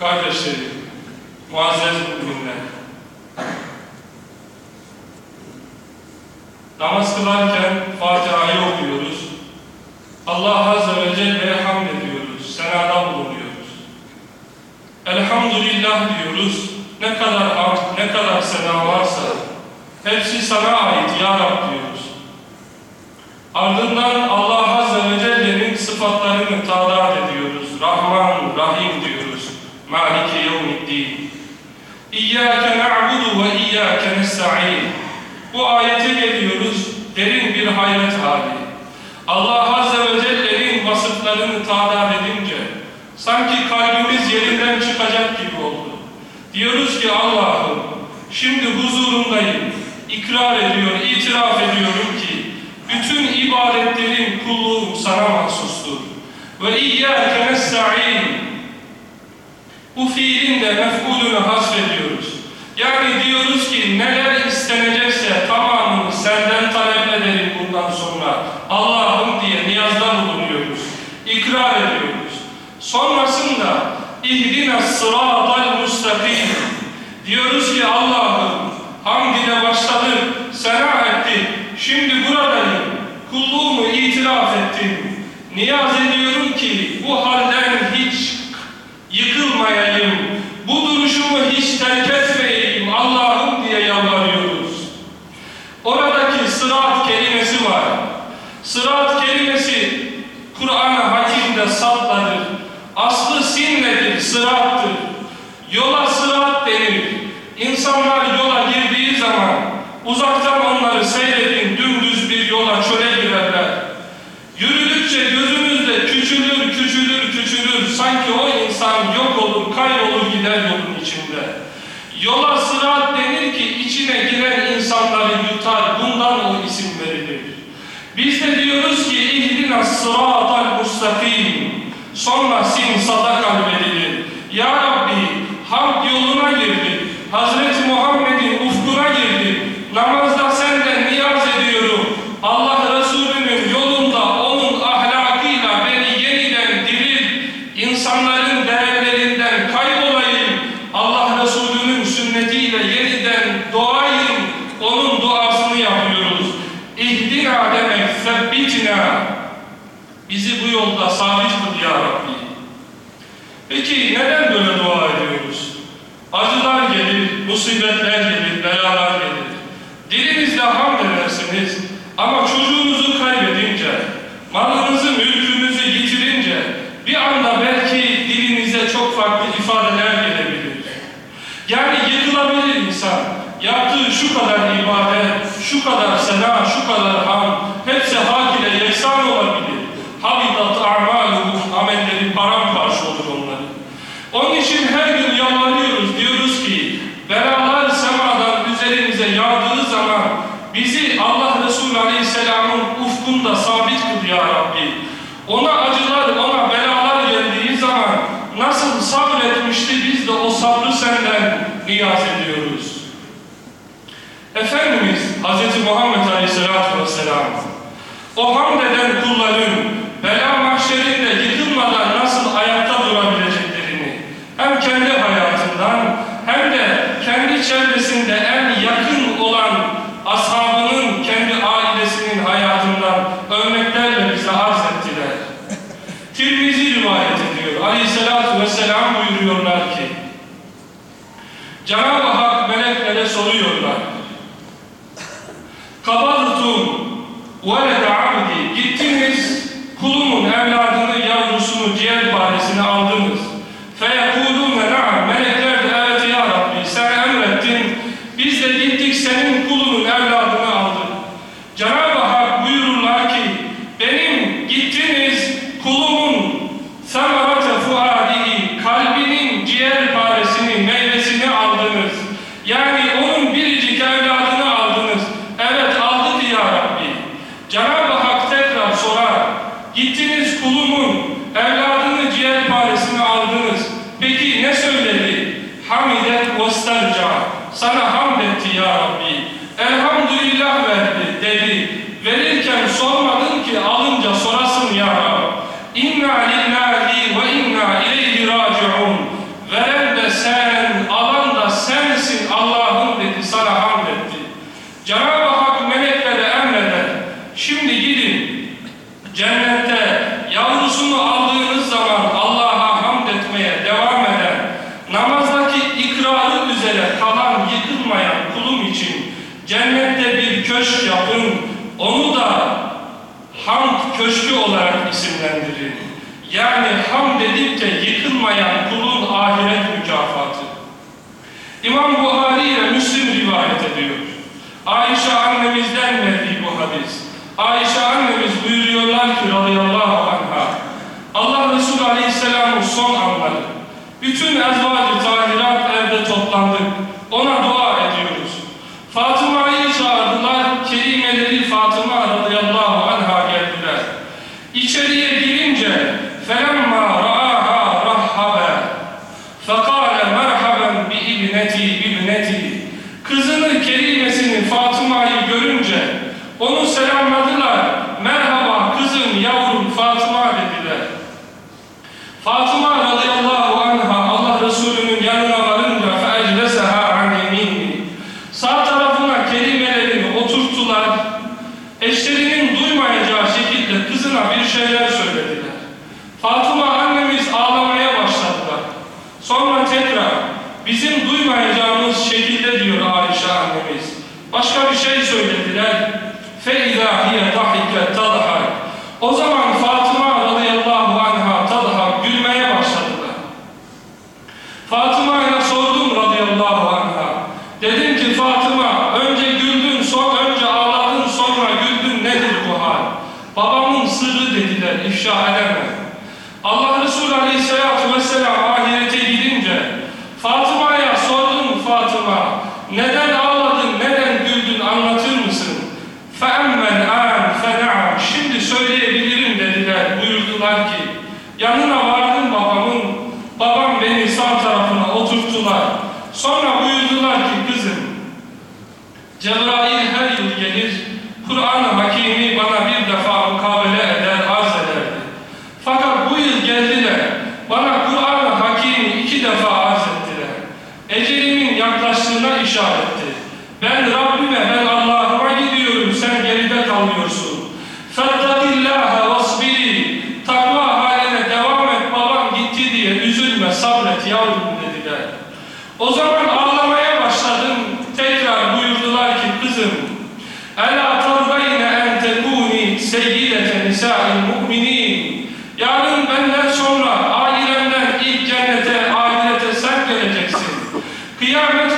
Kardeşlerim, muazzez müminler, namaz kılarken Fatiha'yı okuyoruz. Allah Azze ve Celle'ye hamd ediyoruz, senada bulunuyoruz. Elhamdülillah diyoruz, ne kadar hamd, ne kadar sena varsa hepsi sana ait ya Rab diyoruz. Ardından Allah Azze ve Celle'nin sıfatlarını tadat İyyâke na'budu ve iyyâke nesta'in. Bu ayete geliyoruz, derin bir hayret hali. Allah Azze ve Celle'nin vasıflarını tadat edince, sanki kalbimiz yerinden çıkacak gibi oldu. Diyoruz ki Allah'ım, şimdi huzurundayım, ikrar ediyor, itiraf ediyorum ki, bütün ibadetlerin kulluğum sana mahsustur. Ve iyyâke nesta'in. Bu fiilin de mef'ulünü hasrediyoruz. Yani diyoruz ki neler istenecekse tamamını senden talep ederim bundan sonra. Allah'ım diye niyazda bulunuyoruz. İkrar ediyoruz. Sonrasında ihdina sıratal mustakim. Diyoruz ki Allah'ım hamd ile başladık, sena ettik. Şimdi buradayım. Kulluğumu itiraf ettim. Niyaz ediyorum ki bu halden hiç yıkılmayayım. Bu duruşumu hiç terk etmeyeyim Allah'ım diye yalvarıyoruz. Oradaki sırat kelimesi var. Sırat kelimesi Kur'an-ı Hakim'de satladır. Aslı sinnedir, sırattır. Yola sırat denir. İnsanlar yola girdiği zaman uzaktan onları seyredin, dümdüz bir yola çöle girerler. Yürüdükçe gözümüzde küçülür, küçülür, küçülür. Sanki o insan yok olur, kaybolur gider yolun içinde. Yola sırat denir ki içine giren insanları yutar. Bundan o isim verilir. Biz de diyoruz ki ihdina sıratal mustakim. Sonra sin sadakal verilir. Ya Rabbi hamd yoluna girdik. Hazreti Muhammed'in ufkuna girdik. Namazda senden niyaz ediyorum. Allah Resulü'nün yolunda onun ahlakıyla beni yeniden diril. İnsanların değerlerinden kaybolayım. Allah Resulü'nün sünnetiyle yeniden doğayım. Onun duasını yapıyoruz. İhdina sebbitina. Bizi bu yolda sabit kıl ya Rabbi. Peki neden böyle dua ediyoruz? Acılar gelir, musibetler gelir, belalar gelir. Dilinizle hamd edersiniz ama çocuğunuzu kaybedince, malınızı, mülkünüzü yitirince bir anda belki dilinize çok farklı ifadeler gelebilir. Yani yıkılabilir insan. Yaptığı şu kadar ibadet, şu kadar sena, şu kadar ham, hepsi hak ile yeksan olabilir. Habitat a'maluhum, amelleri paramparça olur onların. Onun için her gün yalvarıyoruz, diyoruz ki belalar semadan üzerimize yağdığı zaman bizi Allah Resulü Aleyhisselam'ın ufkunda sabit kıl ya Rabbi. Ona acılar, ona belalar geldiği zaman nasıl sabretmişti biz de o sabrı senden niyaz ediyoruz. Efendimiz Hz. Muhammed Aleyhisselatü Vesselam o hamd eden kulların bela mahşerinde yıkılmadan nasıl ayakta durabileceklerini hem kendi hayatından hem de kendi çevresinde en yakın olan ashabının kendi ailesinin hayatından örneklerle bize arz ettiler. Tirmizi rivayet ediyor. Aleyhisselatü Vesselam buyuruyorlar ki Cenab-ı Hak meleklere soruyorlar. Kabartum velede ciğer paresini aldınız. Feyekulûne na'am melekler de evet ya Rabbi sen emrettin biz de gittik senin kulunun evladını aldık. Cenab-ı Hak buyururlar ki benim gittiniz kulumun semerate fuadihi kalbinin ciğer paresini meyvesini aldınız. Yani onun biricik evladını aldınız. Evet aldık ya Rabbi. Cenab-ı Hak tekrar sorar. Gittiniz kulumun evladını ciğer paresini aldınız. Peki ne söyledi? Hamidet vestelca. Etti ya Rabbi. Elhamdülillah verdi dedi. Verirken sormadın ki alınca sorasın ya Rabbi. İnna lillahi ve inna ileyhi raciun. Veren Cenab-ı Hak meleklere emreder. Şimdi gidin cennette yavrusunu aldığınız zaman Allah'a hamd etmeye devam eden, namazdaki ikrarı üzere kalan yıkılmayan kulum için cennette bir köşk yapın, onu da hamd köşkü olarak isimlendirin. Yani hamd edip de yıkılmayan kulun ahiret mükafatı. İmam Buhari ile Müslim rivayet ediyor. Ayşe annemizden verdiği bu hadis. Ayşe annemiz buyuruyorlar ki radıyallahu anha. Allah Resulü aleyhisselamın son anları. Bütün ezvacı tahirat evde toplandık. Ona dua ediyoruz. Fatıma'yı çağırdılar. Kelimeleri Fatıma radıyallahu dediler, ifşa edemem. Allah Resulü aleyhissalatü vesselam ahirete gidince Fatıma'ya sordum Fatıma neden ağladın, neden güldün anlatır mısın? فَاَمَّ الْآنْ فَنَعَمْ Şimdi söyleyebilirim dediler, buyurdular ki yanına vardım babamın, babam beni sağ tarafına oturttular. Sonra buyurdular ki kızım Cebrail Kur'an'la işaretti. Ben Rabbime, ben Allah'ıma gidiyorum, sen geride kalmıyorsun. Fettaki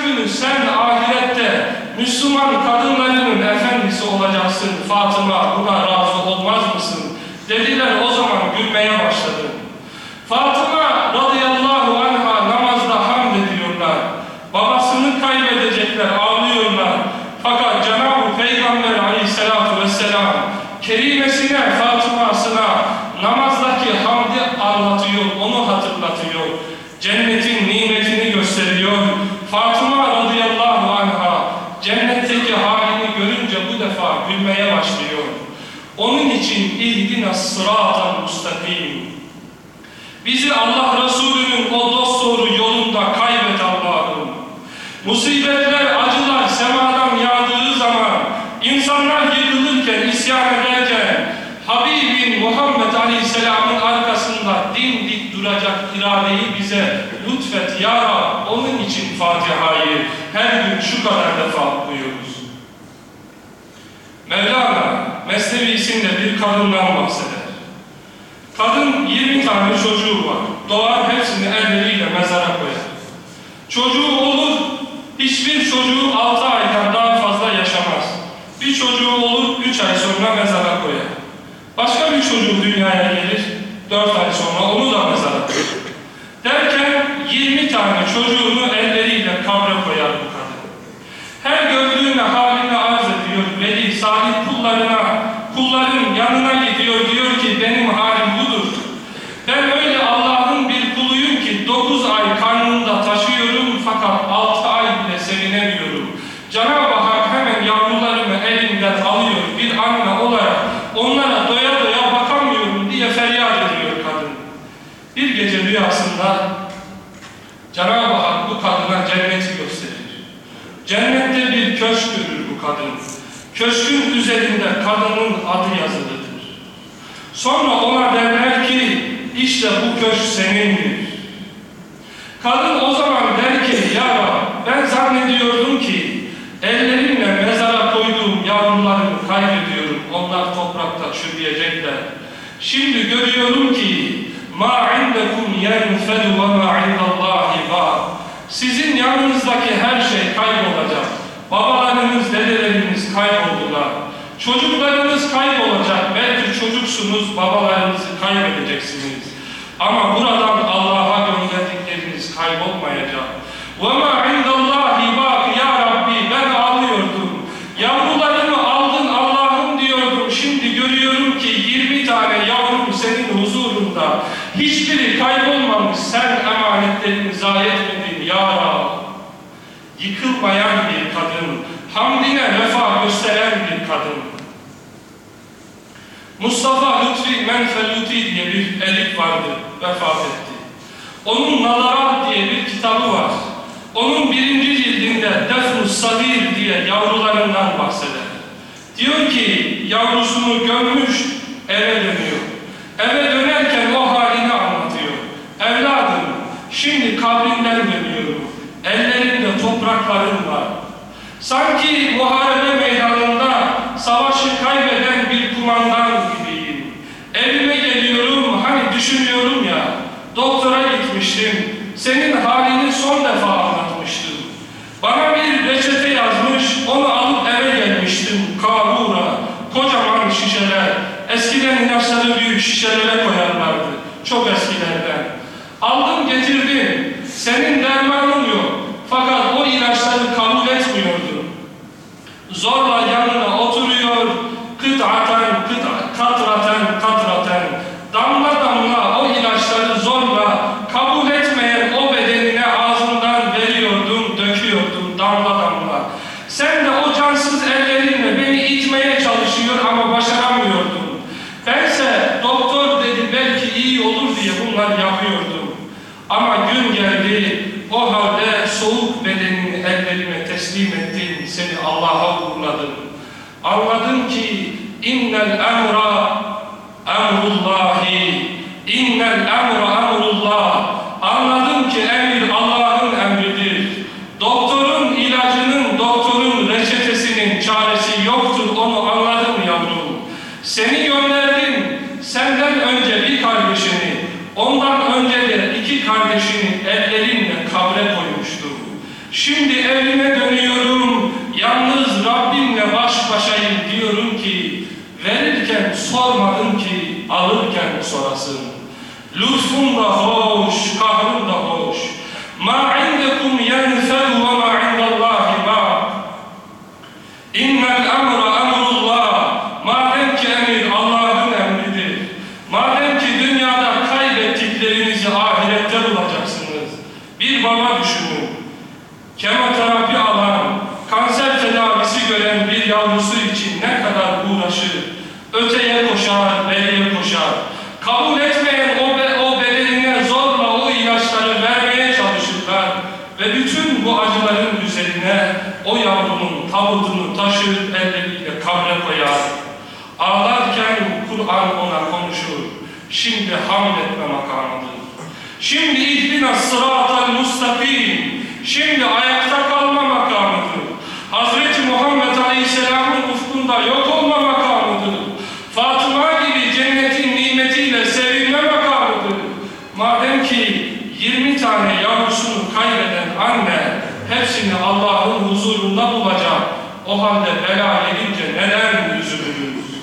günü sen ahirette Müslüman kadınlarının efendisi olacaksın Fatıma buna razı olmaz mısın? Dediler o zaman gülmeye başladım. Fatıma radıyallahu anha namazda hamd ediyorlar. Babasını kaybedecekler, ağlıyorlar. Fakat Cenab-ı Peygamber aleyhissalatu vesselam kerimesine, Fatıma'sına namazdaki hamdi anlatıyor, onu hatırlatıyor. Cennetin nimetini gösteriyor. Fatıma radıyallahu anha cennetteki halini görünce bu defa gülmeye başlıyor. Onun için ihdina sıratal mustakim. Bizi Allah Resulü'nün o dosdoğru yolunda kaybet Allah'ım. Musibetler, acılar semadan yağdığı zaman, insanlar yıkılırken, isyan ederken, Habibin Muhammed Aleyhisselam'ın arkasında dimdik duracak iradeyi bize lütfet ya Rab. Onun için Fatiha'yı her gün şu kadar defa okuyoruz. Mevlana Mesnevisinde bir kadından bahseder. Kadın 20 tane çocuğu var. Doğar hepsini elleriyle mezara koyar. Çocuğu olur, hiçbir çocuğu 6 aydan daha fazla yaşamaz. Bir çocuğu olur, 3 ay sonra mezara koyar. Başka bir çocuğu dünyaya gelir, 4 ay sonra onu da mezara koyar. Derken 20 tane çocuğunu elleriyle kabra koyar bu kadın. Her gördüğüne halini arz ediyor, veli sahip kullarına, kulların yanına gidiyor, diyor ki benim halim budur. Ben öyle Allah'ın bir kuluyum ki 9 ay karnımda taşıyorum fakat 6 ay bile sevinemiyorum. Cenab-ı Hak hemen yavrularımı elimden alıyor bir anne olarak onlara doya doya bakamıyorum diye feryat ediyor kadın. Bir gece rüyasında Cenab-ı Hak bu kadına cenneti gösterir. Cennette bir köşk görür bu kadın. Köşkün üzerinde kadının adı yazılıdır. Sonra ona derler ki işte bu köşk senindir. Kadın o zaman der ki ya ben zannediyordum ki ellerimle mezara koyduğum yavrularımı kaybediyorum. Onlar toprakta çürüyecekler. Şimdi görüyorum ki ma indekum yenfedu ve ma indallahi var. Sizin yanınızdaki her şey kaybolacak. Kayboldular. Çocuklarınız kaybolacak. Belki çocuksunuz, babalarınızı kaybedeceksiniz. Ama buradan Allah'a gönderdikleriniz kaybolmayacak. وَمَا عِنْدَ اللّٰهِ بَاقِ Ya Rabbi ben ağlıyordum. Yavrularımı aldın Allah'ım diyordum. Şimdi görüyorum ki 20 tane yavrum senin huzurunda. Hiçbiri kaybolmamış. Sen emanetlerini zayi etmedin Ya Rab. Yıkılmayan bir kadın. Hamdine vefa gösteren bir kadın. Mustafa Lütfi Menfeluti diye bir edip vardı, vefat etti. Onun Nalarat diye bir kitabı var. Onun birinci cildinde Defnus Sadir diye yavrularından bahseder. Diyor ki yavrusunu gömmüş, eve dönüyor. Eve dönerken o halini anlatıyor. Evladım, şimdi kabrinden dönüyorum. Ellerimde topraklarım var. Sanki muharebe meydanında savaşı kaybeden bir kumandan düşünüyorum ya, doktora gitmiştim, senin halini son defa anlatmıştım. Bana bir reçete yazmış, onu alıp eve gelmiştim, kavura, kocaman şişeler. Eskiden ilaçları büyük şişelere koyarlardı, çok eskilerden. Aldım getirdim, senin dermanın yok. Fakat o ilaçları kabul etmiyordu. Zorla yanına oturuyor, kıtaten, kıt, katraten, katraten, damla damla o ilaçları zorla kabul etmeyen o bedenine ağzından veriyordum, döküyordum damla damla. Sen de o cansız ellerinle beni itmeye çalışıyor ama başaramıyordum. Bense doktor dedi belki iyi olur diye bunlar yapıyordum. Ama gün geldi, o halde soğuk bedenini ellerime teslim ettin, seni Allah'a uğurladım. Anladım ki innel emra emrullahi, innel emra emrullah. Anladım ki emir Allah'ın emridir. Doktorun ilacının, doktorun reçetesinin çaresi yoktur, onu anladım yavrum. Seni gönderdim, senden önce bir kardeşini, ondan önce de iki kardeşini ellerinle kabre koymuştum. Şimdi evime yalnız Rabbimle baş başayım diyorum ki, verirken sormadım ki, alırken sorasın. Lütfun da hoş, kahrın da hoş. Ma indekum yenfedu ve ma indallahi bak. İnnel emra emrullah. Madem ki emir Allah'ın emridir. Madem ki dünyada kaybettiklerinizi ahirette bulacaksınız. Bir baba düşünün. Tedavisi gören bir yavrusu için ne kadar uğraşır. Öteye koşar, beriye koşar. Kabul etmeyen o, be, o bedenine zorla o ilaçları vermeye çalışırlar. Ve bütün bu acıların üzerine o yavrunun tabutunu taşır, elleriyle kabre koyar. Ağlarken Kur'an ona konuşur. Şimdi hamd etme makamıdır. Şimdi ihdina sıratal mustakim. Şimdi ayakta kalma makamıdır. Hazreti Aleyhisselam'ın ufkunda yok olma makamıdır. Fatıma gibi cennetin nimetiyle sevinme makamıdır. Madem ki 20 tane yavrusunu kaybeden anne hepsini Allah'ın huzurunda bulacak. O halde bela gelince neden